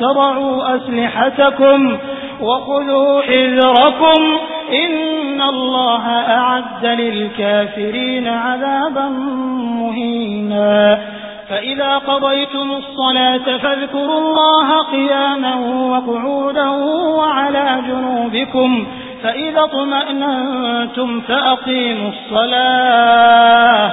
تضعوا أسلحتكم وخذوا حذركم إن الله أعد للكافرين عذابا مهينا. فإذا قضيتم الصلاة فاذكروا الله قياما وقعودا وعلى جنوبكم. فإذا اطمأنتم فأقيموا الصلاة.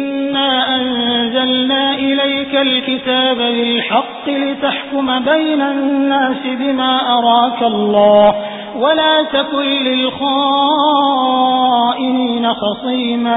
الكتاب بالحق لتحكم بين الناس بما أراك الله ولا تكن للخائنين خصيما.